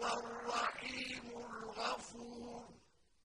والرحمن